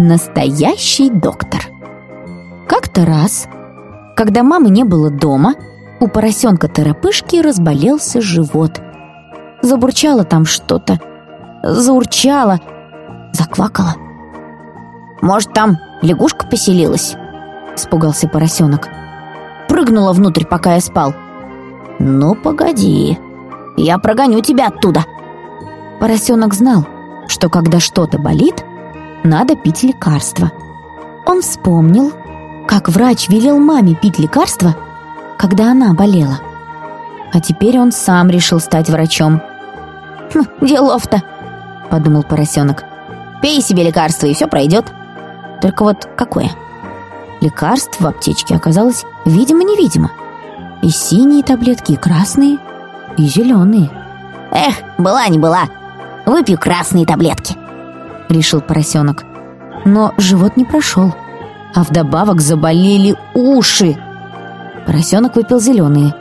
Настоящий доктор. Как-то раз, когда мамы не было дома, у поросенка Торопышки разболелся живот. Забурчало там что-то, заурчало, заквакало. «Может, там лягушка поселилась?» — испугался поросенок. Прыгнула внутрь, пока я спал. «Ну, погоди, я прогоню тебя оттуда!» Поросенок знал, что когда что-то болит, надо пить лекарства. Он вспомнил, как врач велел маме пить лекарства, когда она болела. А теперь он сам решил стать врачом. «Хм, «Делов-то!» — подумал поросенок. «Пей себе лекарство, и все пройдет. Только вот какое?» Лекарств в аптечке оказалось видимо-невидимо. И синие таблетки, и красные, и зеленые. «Эх, была не была! Выпью красные таблетки!» Решил поросенок. Но живот не прошел, а вдобавок заболели уши. Поросенок выпил зеленые,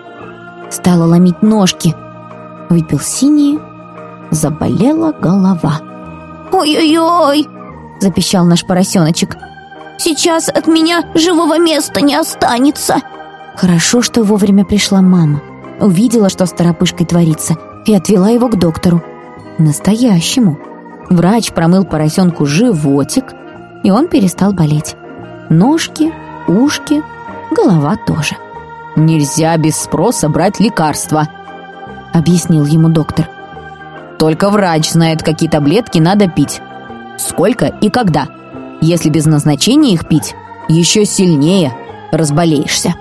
стало ломить ножки. Выпил синие, заболела голова. «Ой-ой-ой!» — запищал наш поросеночек. «Сейчас от меня живого места не останется!» Хорошо, что вовремя пришла мама. Увидела, что с торопышкой творится, и отвела его к доктору. Настоящему. Врач промыл поросенку животик, и он перестал болеть. Ножки, ушки, голова тоже. «Нельзя без спроса брать лекарства», — объяснил ему доктор. «Только врач знает, какие таблетки надо пить. Сколько и когда. Если без назначения их пить, еще сильнее разболеешься».